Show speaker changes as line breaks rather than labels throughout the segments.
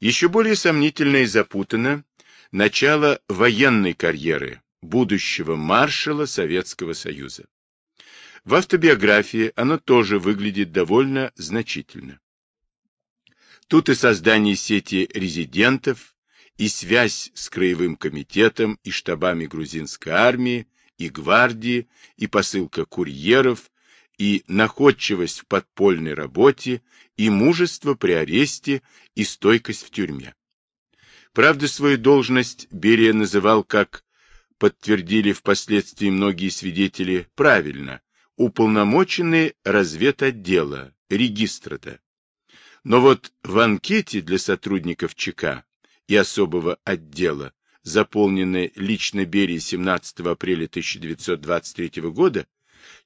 Еще более сомнительно и запутано начало военной карьеры будущего маршала Советского Союза. В автобиографии оно тоже выглядит довольно значительно. Тут и создание сети резидентов, и связь с Краевым комитетом и штабами грузинской армии, и гвардии, и посылка курьеров, и находчивость в подпольной работе, и мужество при аресте, и стойкость в тюрьме. Правда, свою должность Берия называл, как подтвердили впоследствии многие свидетели, правильно, уполномоченный разведотдела, регистрата. Но вот в анкете для сотрудников ЧК и особого отдела, заполненной лично Берии 17 апреля 1923 года,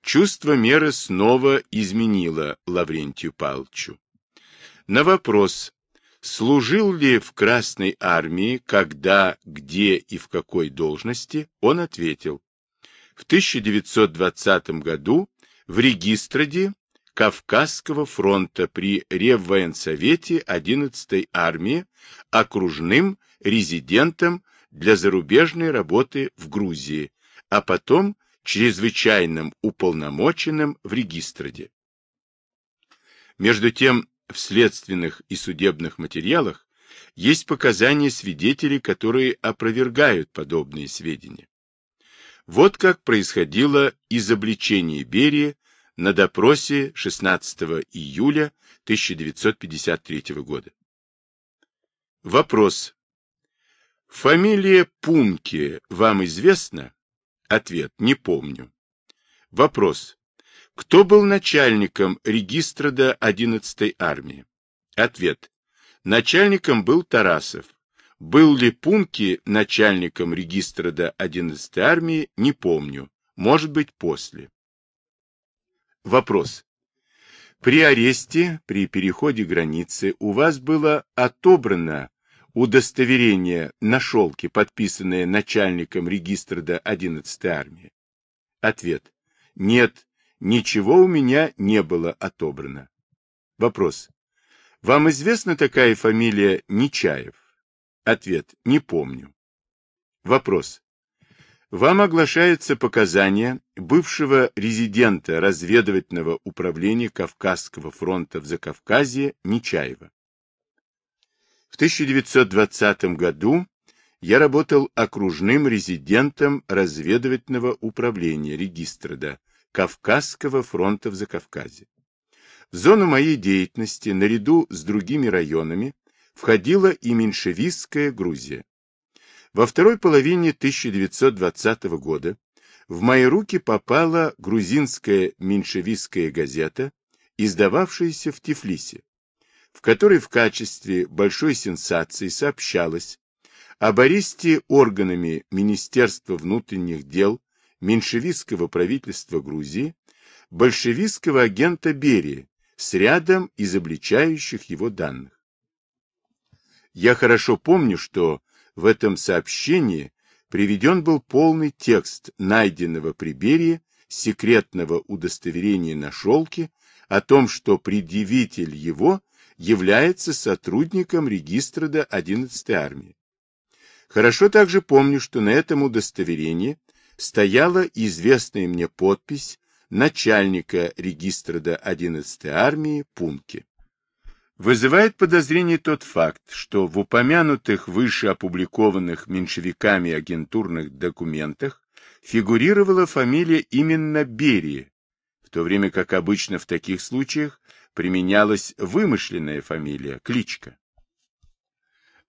чувство меры снова изменило Лаврентию Павловичу. На вопрос, служил ли в Красной армии, когда, где и в какой должности, он ответил, в 1920 году в регистраде Кавказского фронта при Реввоенсовете 11-й армии окружным резидентом для зарубежной работы в Грузии, а потом чрезвычайным уполномоченным в регистраде. Между тем, в следственных и судебных материалах есть показания свидетелей, которые опровергают подобные сведения. Вот как происходило изобличение Берии на допросе 16 июля 1953 года. Вопрос. Фамилия Пунки вам известна? Ответ. Не помню. Вопрос. Кто был начальником регистра до 11-й армии? Ответ. Начальником был Тарасов. Был ли Пунки начальником регистра до 11-й армии, не помню. Может быть, после. Вопрос. При аресте, при переходе границы у вас было отобрано удостоверение на шелке, подписанное начальником регистра до 11-й армии? Ответ. Нет, ничего у меня не было отобрано. Вопрос. Вам известна такая фамилия Нечаев? Ответ. Не помню. Вопрос. Вам оглашаются показания бывшего резидента разведывательного управления Кавказского фронта в Закавказье Нечаева. В 1920 году я работал окружным резидентом разведывательного управления регистрода Кавказского фронта в Закавказье. В зону моей деятельности наряду с другими районами входила и меньшевистская Грузия. Во второй половине 1920 года в мои руки попала грузинская меньшевистская газета, издававшаяся в Тифлисе, в которой в качестве большой сенсации сообщалось об аресте органами Министерства внутренних дел меньшевистского правительства Грузии большевистского агента Берии с рядом изобличающих его данных. Я хорошо помню, что в этом сообщении приведен был полный текст найденного при Берии секретного удостоверения на шелке о том, что предъявитель его является сотрудником регистра до 11-й армии. Хорошо также помню, что на этом удостоверении стояла известная мне подпись начальника регистра до 11-й армии Пунки. Вызывает подозрение тот факт, что в упомянутых выше опубликованных меньшевиками агентурных документах фигурировала фамилия именно Берии, в то время как обычно в таких случаях применялась вымышленная фамилия, кличка.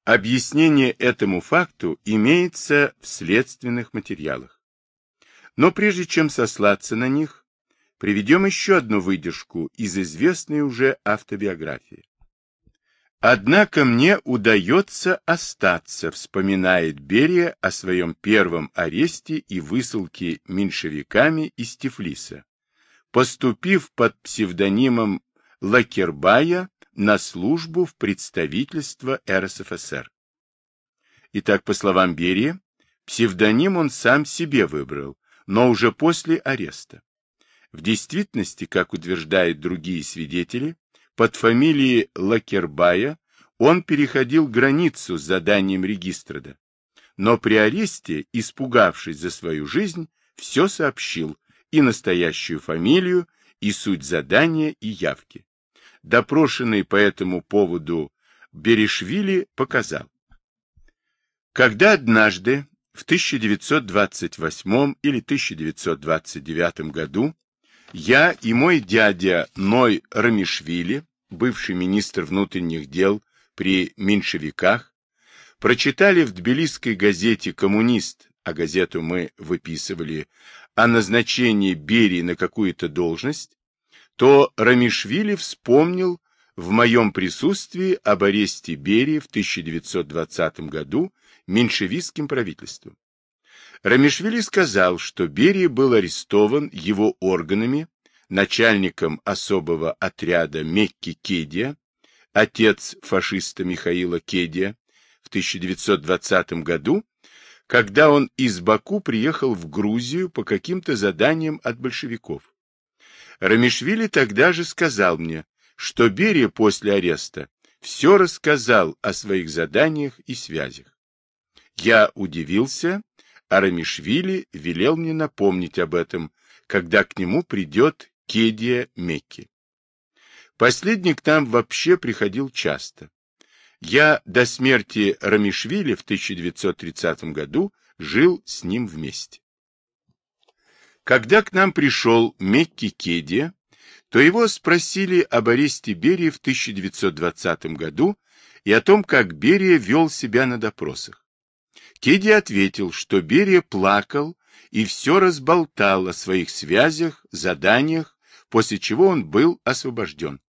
Объяснение этому факту имеется в следственных материалах. Но прежде чем сослаться на них, приведем еще одну выдержку из известной уже автобиографии. Однако мне удается остаться, вспоминает Берия о своем первом аресте и высылке меньшевиками из Тифлиса, поступив под псевдонимом Лакербая на службу в представительство РСФСР. Итак, по словам Берия, псевдоним он сам себе выбрал, но уже после ареста. В действительности, как утверждают другие свидетели, под фамилией Лакербая он переходил границу с заданием регистрода, но при аресте, испугавшись за свою жизнь, все сообщил, и настоящую фамилию, и суть задания, и явки. Допрошенный по этому поводу Берешвили показал. Когда однажды в 1928 или 1929 году я и мой дядя Ной Рамишвили, бывший министр внутренних дел при меньшевиках, прочитали в тбилисской газете «Коммунист», а газету мы выписывали, о назначении Берии на какую-то должность, то Рамишвили вспомнил в моем присутствии об аресте Берии в 1920 году меньшевистским правительством. Рамишвили сказал, что Берия был арестован его органами, начальником особого отряда Мекки Кедия, отец фашиста Михаила Кедия, в 1920 году, когда он из Баку приехал в Грузию по каким-то заданиям от большевиков. Рамишвили тогда же сказал мне, что Берия после ареста все рассказал о своих заданиях и связях. Я удивился, а Рамишвили велел мне напомнить об этом, когда к нему придет Кедия Мекки. Последний к нам вообще приходил часто. Я до смерти Рамишвили в 1930 году жил с ним вместе. Когда к нам пришел Мекки Кедия, то его спросили об аресте Берии в 1920 году и о том, как Берия вел себя на допросах. Кеди ответил, что Берия плакал и все разболтал о своих связях, заданиях, после чего он был освобожден.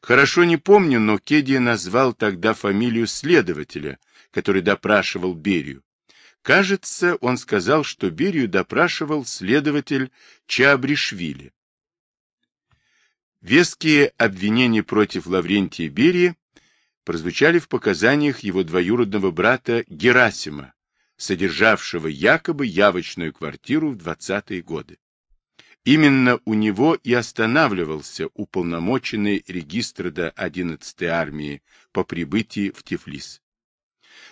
Хорошо не помню, но Кеди назвал тогда фамилию следователя, который допрашивал Берию. Кажется, он сказал, что Берию допрашивал следователь Чабришвили. Веские обвинения против Лаврентия Берии прозвучали в показаниях его двоюродного брата Герасима, содержавшего якобы явочную квартиру в 20-е годы. Именно у него и останавливался уполномоченный регистрода 11-й армии по прибытии в Тифлис.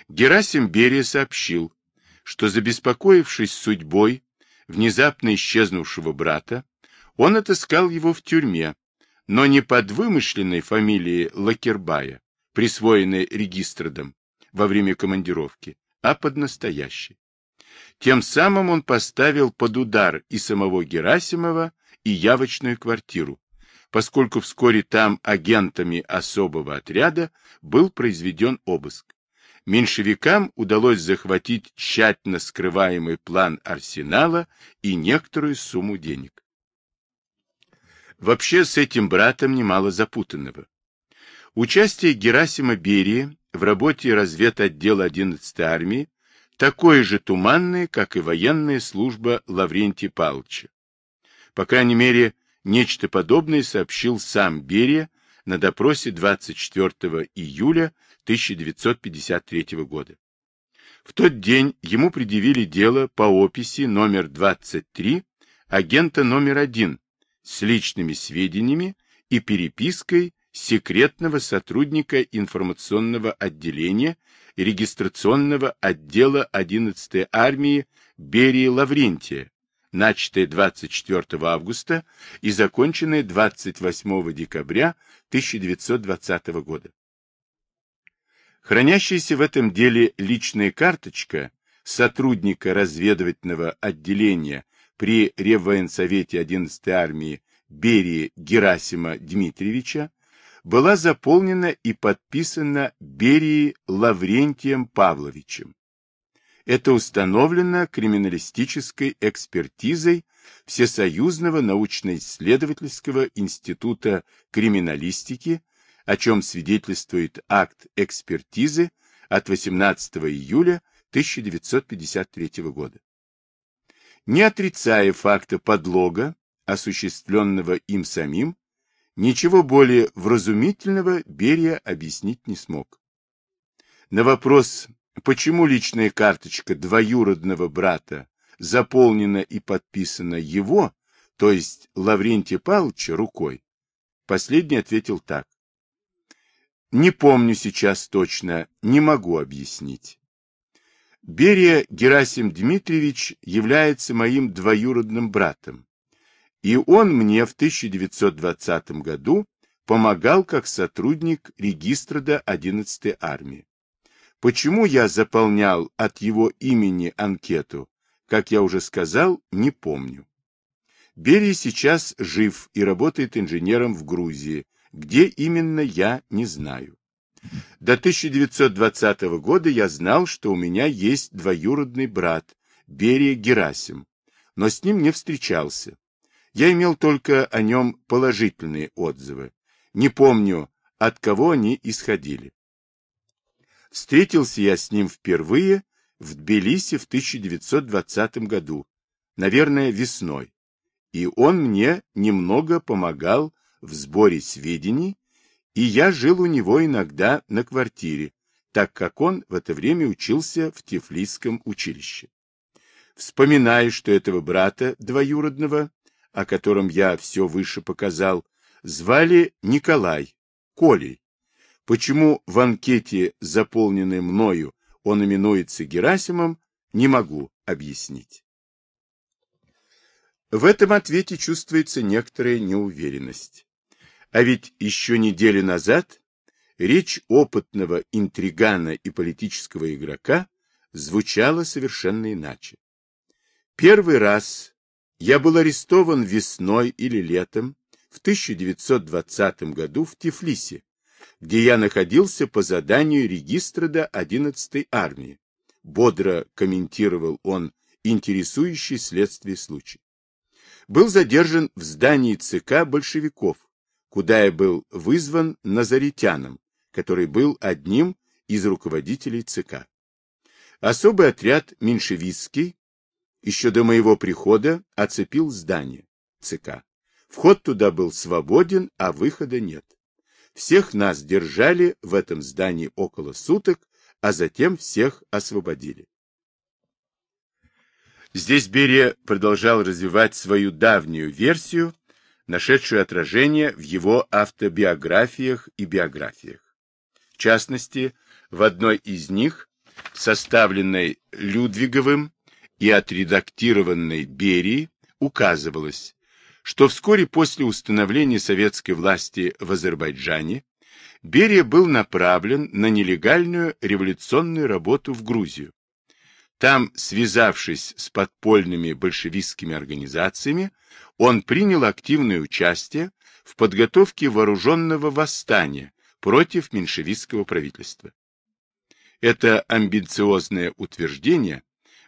Герасим Берия сообщил, что, забеспокоившись судьбой внезапно исчезнувшего брата, он отыскал его в тюрьме, но не под вымышленной фамилией Лакербая, присвоенной регистродом во время командировки, а под настоящей. Тем самым он поставил под удар и самого Герасимова, и явочную квартиру, поскольку вскоре там агентами особого отряда был произведен обыск. Меньшевикам удалось захватить тщательно скрываемый план арсенала и некоторую сумму денег. Вообще с этим братом немало запутанного. Участие Герасима Берии в работе разведотдела 11-й армии такое же туманное, как и военная служба Лаврентия Павловича. По крайней мере, нечто подобное сообщил сам Берия на допросе 24 июля 1953 года. В тот день ему предъявили дело по описи номер 23 агента номер 1 с личными сведениями и перепиской секретного сотрудника информационного отделения регистрационного отдела 11-й армии Берии Лаврентия, начатое 24 августа и законченное 28 декабря 1920 года. Хранящаяся в этом деле личная карточка сотрудника разведывательного отделения при Реввоенсовете 11-й армии Берии Герасима Дмитриевича была заполнена и подписана Берией Лаврентием Павловичем. Это установлено криминалистической экспертизой Всесоюзного научно-исследовательского института криминалистики, о чем свидетельствует акт экспертизы от 18 июля 1953 года не отрицая факта подлога, осуществленного им самим, ничего более вразумительного Берия объяснить не смог. На вопрос, почему личная карточка двоюродного брата заполнена и подписана его, то есть Лаврентия Павловича, рукой, последний ответил так. Не помню сейчас точно, не могу объяснить. Берия Герасим Дмитриевич является моим двоюродным братом, и он мне в 1920 году помогал как сотрудник регистра до 11-й армии. Почему я заполнял от его имени анкету, как я уже сказал, не помню. Берия сейчас жив и работает инженером в Грузии, где именно я не знаю. До 1920 года я знал, что у меня есть двоюродный брат, Берия Герасим, но с ним не встречался. Я имел только о нем положительные отзывы. Не помню, от кого они исходили. Встретился я с ним впервые в Тбилиси в 1920 году, наверное, весной, и он мне немного помогал в сборе сведений, и я жил у него иногда на квартире, так как он в это время учился в Тифлисском училище. Вспоминаю, что этого брата двоюродного, о котором я все выше показал, звали Николай, Колей. Почему в анкете, заполненной мною, он именуется Герасимом, не могу объяснить. В этом ответе чувствуется некоторая неуверенность. А ведь еще неделю назад речь опытного интригана и политического игрока звучала совершенно иначе. Первый раз я был арестован весной или летом в 1920 году в Тифлисе, где я находился по заданию регистра до 11-й армии. Бодро комментировал он интересующий следствие случай. Был задержан в здании ЦК большевиков, куда я был вызван Назаритяном, который был одним из руководителей ЦК. Особый отряд меньшевистский еще до моего прихода оцепил здание ЦК. Вход туда был свободен, а выхода нет. Всех нас держали в этом здании около суток, а затем всех освободили. Здесь Берия продолжал развивать свою давнюю версию, нашедшую отражение в его автобиографиях и биографиях. В частности, в одной из них, составленной Людвиговым и отредактированной Берией, указывалось, что вскоре после установления советской власти в Азербайджане Берия был направлен на нелегальную революционную работу в Грузию. Там, связавшись с подпольными большевистскими организациями, он принял активное участие в подготовке вооруженного восстания против меньшевистского правительства. Это амбициозное утверждение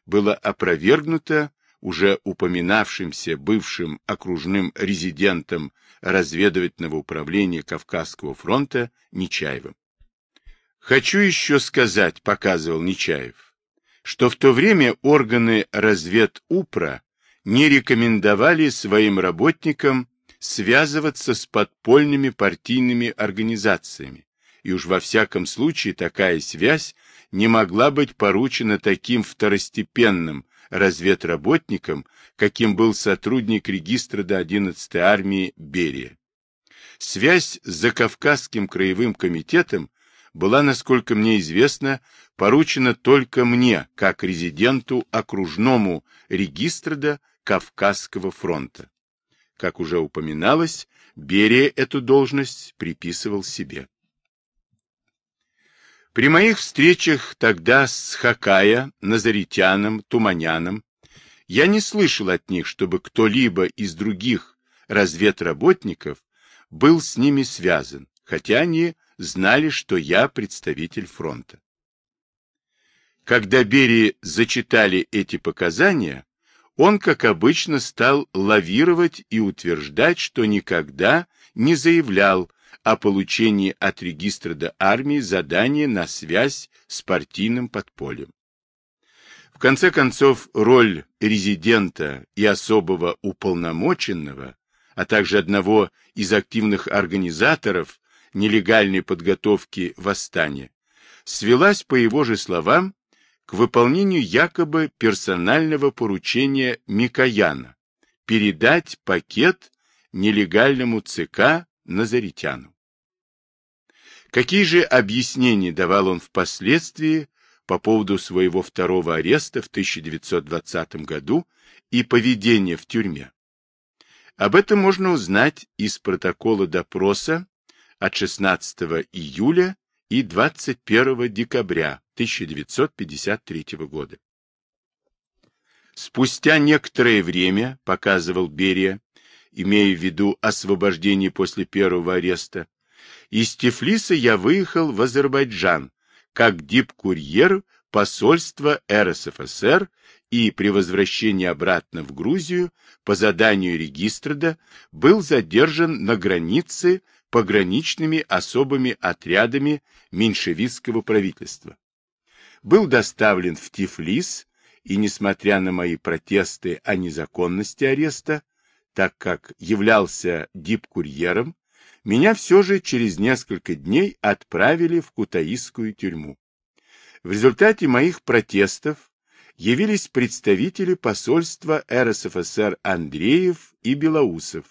было опровергнуто уже упоминавшимся бывшим окружным резидентом разведывательного управления Кавказского фронта Нечаевым. «Хочу еще сказать», — показывал Нечаев, что в то время органы разведупра не рекомендовали своим работникам связываться с подпольными партийными организациями, и уж во всяком случае такая связь не могла быть поручена таким второстепенным разведработником, каким был сотрудник регистра до 11-й армии Берия. Связь с Закавказским краевым комитетом была, насколько мне известно, поручена только мне, как резиденту окружному регистра Кавказского фронта. Как уже упоминалось, Берия эту должность приписывал себе. При моих встречах тогда с Хакая, Назаритяном, Туманяном я не слышал от них, чтобы кто-либо из других разведработников был с ними связан, хотя они знали, что я представитель фронта. Когда Берии зачитали эти показания, он, как обычно, стал лавировать и утверждать, что никогда не заявлял о получении от регистра до армии задания на связь с партийным подпольем. В конце концов, роль резидента и особого уполномоченного, а также одного из активных организаторов нелегальной подготовки восстания, свелась, по его же словам, к выполнению якобы персонального поручения Микояна передать пакет нелегальному ЦК Назаритяну. Какие же объяснения давал он впоследствии по поводу своего второго ареста в 1920 году и поведения в тюрьме? Об этом можно узнать из протокола допроса от 16 июля и 21 декабря 1953 года. Спустя некоторое время, показывал Берия, имея в виду освобождение после первого ареста, из Тифлиса я выехал в Азербайджан как дипкурьер посольства РСФСР и при возвращении обратно в Грузию по заданию регистрада был задержан на границе пограничными особыми отрядами меньшевистского правительства. Был доставлен в Тифлис и, несмотря на мои протесты о незаконности ареста, так как являлся дипкурьером, меня все же через несколько дней отправили в Кутаисскую тюрьму. В результате моих протестов явились представители посольства РСФСР Андреев и Белоусов,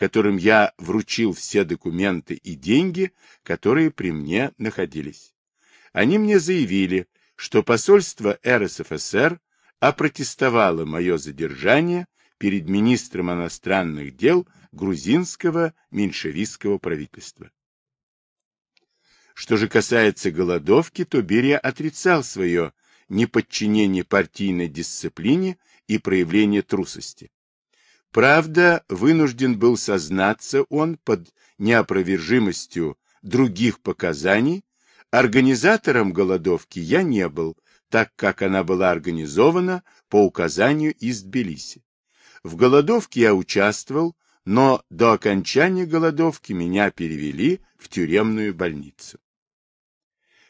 которым я вручил все документы и деньги, которые при мне находились. Они мне заявили, что посольство РСФСР опротестовало мое задержание перед министром иностранных дел грузинского меньшевистского правительства. Что же касается голодовки, то Берия отрицал свое неподчинение партийной дисциплине и проявление трусости. Правда, вынужден был сознаться он под неопровержимостью других показаний, организатором голодовки я не был, так как она была организована по указанию из Тбилиси. В голодовке я участвовал, но до окончания голодовки меня перевели в тюремную больницу.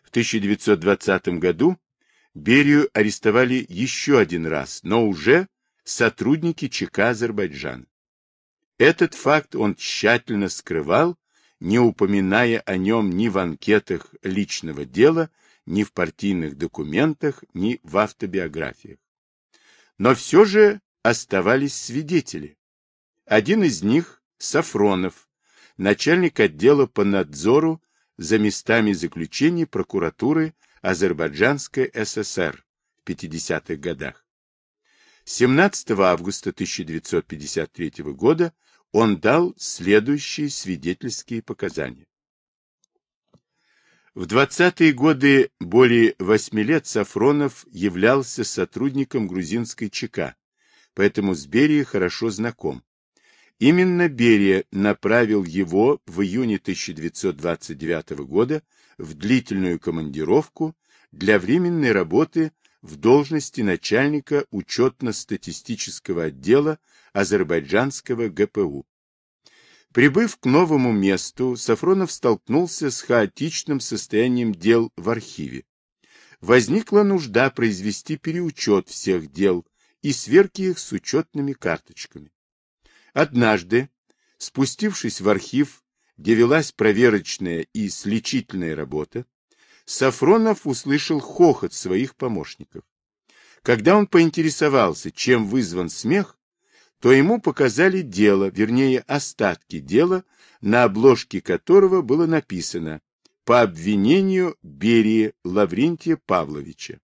В 1920 году Берию арестовали еще один раз, но уже сотрудники ЧК Азербайджана. Этот факт он тщательно скрывал, не упоминая о нем ни в анкетах личного дела, ни в партийных документах, ни в автобиографиях. Но все же оставались свидетели. Один из них – Сафронов, начальник отдела по надзору за местами заключения прокуратуры Азербайджанской ССР в 50-х годах. 17 августа 1953 года он дал следующие свидетельские показания. В 20-е годы более восьми лет Сафронов являлся сотрудником грузинской ЧК, поэтому с Берией хорошо знаком. Именно Берия направил его в июне 1929 года в длительную командировку для временной работы в должности начальника учетно-статистического отдела азербайджанского ГПУ. Прибыв к новому месту, Сафронов столкнулся с хаотичным состоянием дел в архиве. Возникла нужда произвести переучет всех дел и сверки их с учетными карточками. Однажды, спустившись в архив, где велась проверочная и сличительная работа, Сафронов услышал хохот своих помощников. Когда он поинтересовался, чем вызван смех, то ему показали дело, вернее, остатки дела, на обложке которого было написано «По обвинению Берии Лаврентия Павловича».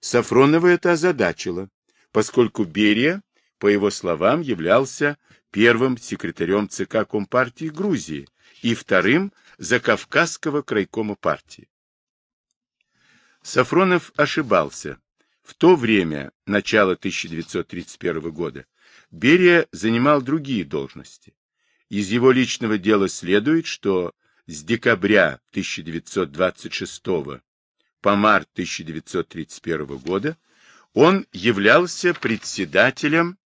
Сафронова это озадачило, поскольку Берия по его словам, являлся первым секретарем ЦК Компартии Грузии и вторым Закавказского крайкома партии. Сафронов ошибался. В то время, начало 1931 года, Берия занимал другие должности. Из его личного дела следует, что с декабря 1926 по март 1931 года он являлся председателем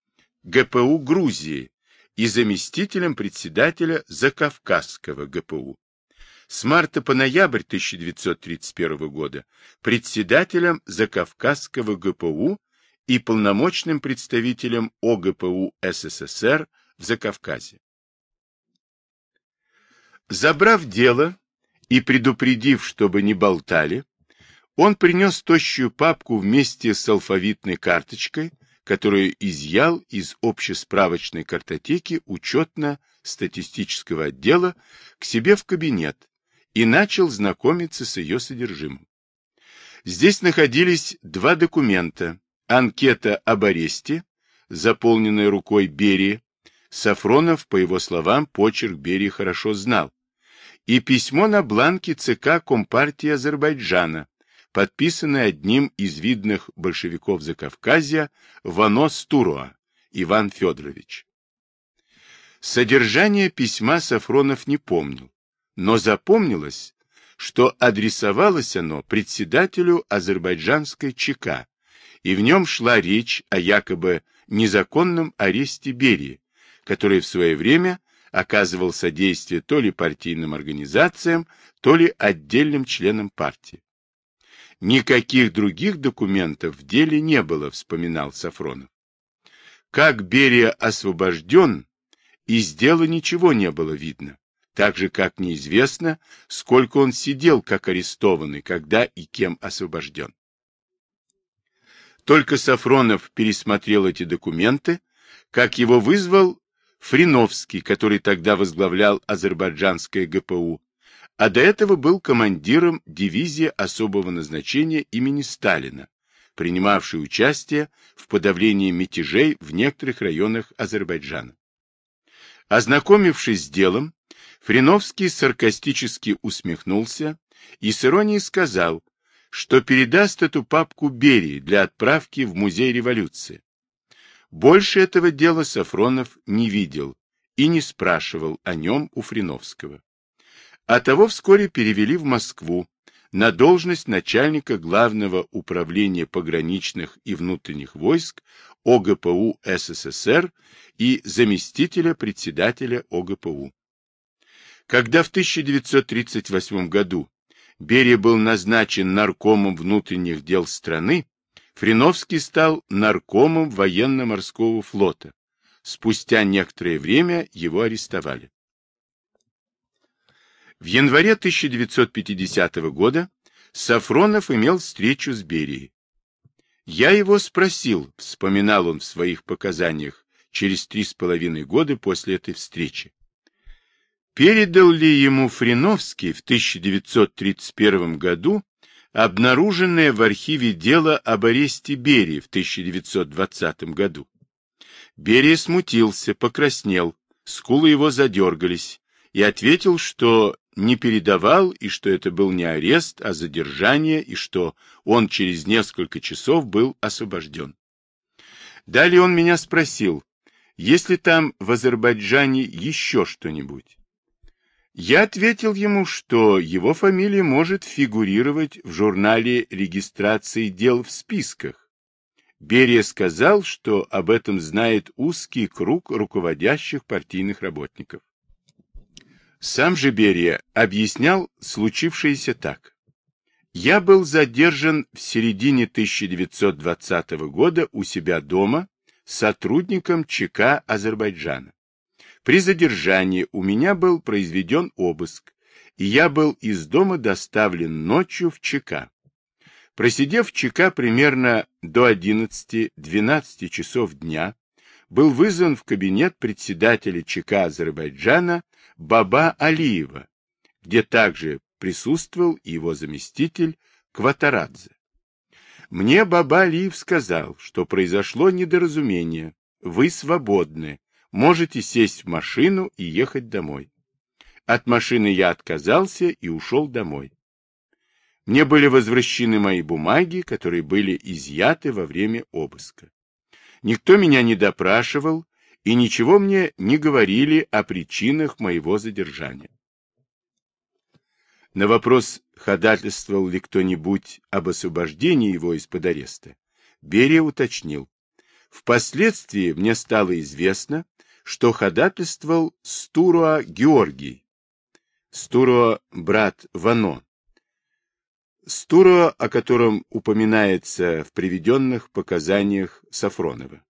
ГПУ Грузии и заместителем председателя Закавказского ГПУ. С марта по ноябрь 1931 года председателем Закавказского ГПУ и полномочным представителем ОГПУ СССР в Закавказе. Забрав дело и предупредив, чтобы не болтали, он принес тощую папку вместе с алфавитной карточкой, которую изъял из общесправочной картотеки учетно-статистического отдела к себе в кабинет и начал знакомиться с ее содержимым. Здесь находились два документа. Анкета об аресте, заполненная рукой Берии. Сафронов, по его словам, почерк Берии хорошо знал. И письмо на бланке ЦК Компартии Азербайджана, подписанное одним из видных большевиков Закавказья Вано Стуруа, Иван Федорович. Содержание письма Сафронов не помнил, но запомнилось, что адресовалось оно председателю азербайджанской ЧК, и в нем шла речь о якобы незаконном аресте Берии, который в свое время оказывал содействие то ли партийным организациям, то ли отдельным членам партии. Никаких других документов в деле не было, вспоминал Сафронов. Как Берия освобожден, из дела ничего не было видно так же, как неизвестно, сколько он сидел как арестованный, когда и кем освобожден. Только Сафронов пересмотрел эти документы, как его вызвал Фриновский, который тогда возглавлял азербайджанское ГПУ, а до этого был командиром дивизии особого назначения имени Сталина, принимавший участие в подавлении мятежей в некоторых районах Азербайджана. Ознакомившись с делом, Фриновский саркастически усмехнулся и с иронией сказал, что передаст эту папку Берии для отправки в Музей революции. Больше этого дела Сафронов не видел и не спрашивал о нем у Фриновского. А того вскоре перевели в Москву на должность начальника Главного управления пограничных и внутренних войск ОГПУ СССР и заместителя председателя ОГПУ. Когда в 1938 году Берия был назначен наркомом внутренних дел страны, Фриновский стал наркомом военно-морского флота. Спустя некоторое время его арестовали. В январе 1950 года Сафронов имел встречу с Берией. «Я его спросил», — вспоминал он в своих показаниях, через три с половиной года после этой встречи. Передал ли ему Фриновский в 1931 году обнаруженное в архиве дело об аресте Берии в 1920 году? Берия смутился, покраснел, скулы его задергались и ответил, что не передавал и что это был не арест, а задержание, и что он через несколько часов был освобожден. Далее он меня спросил, есть ли там в Азербайджане еще что-нибудь. Я ответил ему, что его фамилия может фигурировать в журнале регистрации дел в списках. Берия сказал, что об этом знает узкий круг руководящих партийных работников. Сам же Берия объяснял случившееся так. Я был задержан в середине 1920 года у себя дома сотрудником ЧК Азербайджана. При задержании у меня был произведен обыск, и я был из дома доставлен ночью в ЧК. Просидев в ЧК примерно до 11-12 часов дня, был вызван в кабинет председателя ЧК Азербайджана Баба Алиева, где также присутствовал его заместитель Кватарадзе. Мне Баба Алиев сказал, что произошло недоразумение, вы свободны, можете сесть в машину и ехать домой. От машины я отказался и ушел домой. Мне были возвращены мои бумаги, которые были изъяты во время обыска. Никто меня не допрашивал и ничего мне не говорили о причинах моего задержания. На вопрос, ходатайствовал ли кто-нибудь об освобождении его из-под ареста, Берия уточнил. Впоследствии мне стало известно, что ходатайствовал Стуруа Георгий, Стуруа брат Вано, Стуруа, о котором упоминается в приведенных показаниях Сафронова.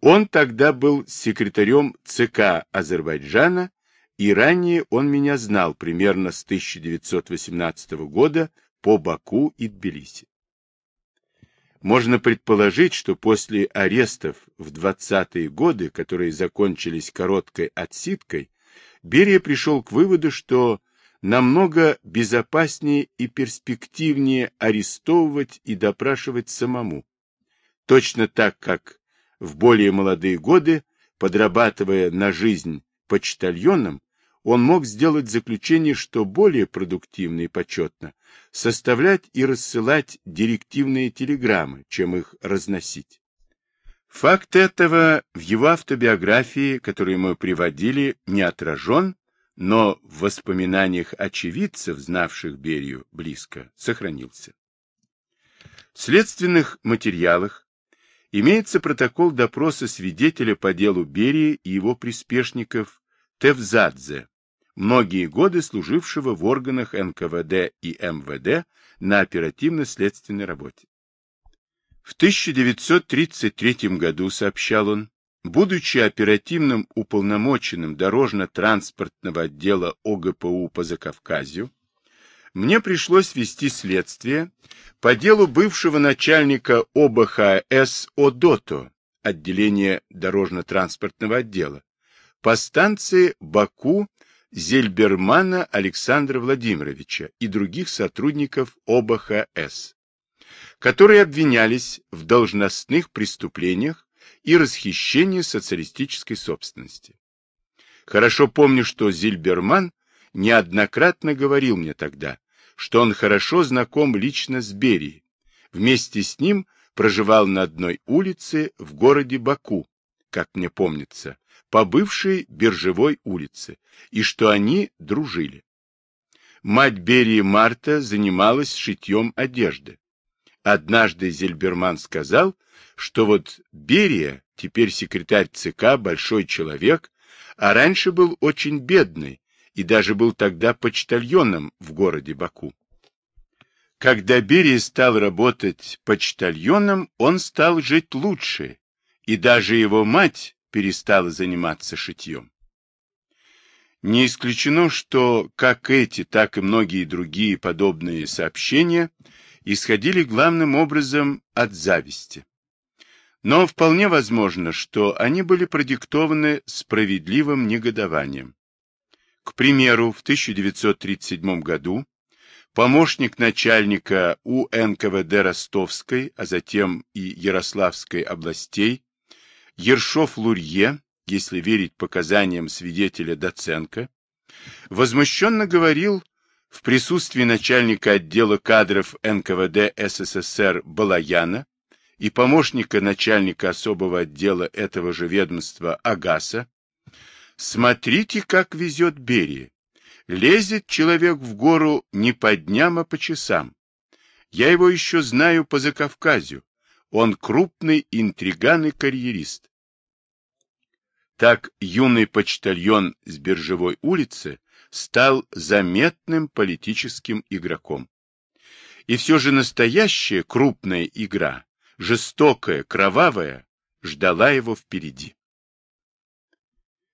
Он тогда был секретарем ЦК Азербайджана, и ранее он меня знал примерно с 1918 года по Баку и Тбилиси. Можно предположить, что после арестов в 20-е годы, которые закончились короткой отсидкой, Берия пришел к выводу, что намного безопаснее и перспективнее арестовывать и допрашивать самому. Точно так, как в более молодые годы, подрабатывая на жизнь почтальоном, он мог сделать заключение, что более продуктивно и почетно составлять и рассылать директивные телеграммы, чем их разносить. Факт этого в его автобиографии, которую мы приводили, не отражен, но в воспоминаниях очевидцев, знавших Берию близко, сохранился. В следственных материалах имеется протокол допроса свидетеля по делу Берии и его приспешников Тевзадзе, многие годы служившего в органах НКВД и МВД на оперативно-следственной работе. В 1933 году, сообщал он, будучи оперативным уполномоченным дорожно-транспортного отдела ОГПУ по Закавказью, мне пришлось вести следствие по делу бывшего начальника ОБХС ОДОТО, отделения дорожно-транспортного отдела, по станции Баку Зельбермана Александра Владимировича и других сотрудников ОБХС, которые обвинялись в должностных преступлениях и расхищении социалистической собственности. Хорошо помню, что Зильберман неоднократно говорил мне тогда, что он хорошо знаком лично с Берией. Вместе с ним проживал на одной улице в городе Баку, как мне помнится, по бывшей биржевой улице, и что они дружили. Мать Берии Марта занималась шитьем одежды. Однажды Зельберман сказал, что вот Берия, теперь секретарь ЦК, большой человек, а раньше был очень бедный и даже был тогда почтальоном в городе Баку. Когда Берия стал работать почтальоном, он стал жить лучше, и даже его мать перестала заниматься шитьем. Не исключено, что как эти, так и многие другие подобные сообщения исходили главным образом от зависти. Но вполне возможно, что они были продиктованы справедливым негодованием. К примеру, в 1937 году помощник начальника УНКВД Ростовской, а затем и Ярославской областей Ершов-Лурье, если верить показаниям свидетеля Доценко, возмущенно говорил в присутствии начальника отдела кадров НКВД СССР Балаяна и помощника начальника особого отдела этого же ведомства Агаса, «Смотрите, как везет Берия. Лезет человек в гору не по дням, а по часам. Я его еще знаю по Закавказью. Он крупный интриган и карьерист. Так юный почтальон с биржевой улицы стал заметным политическим игроком. И все же настоящая крупная игра, жестокая, кровавая, ждала его впереди.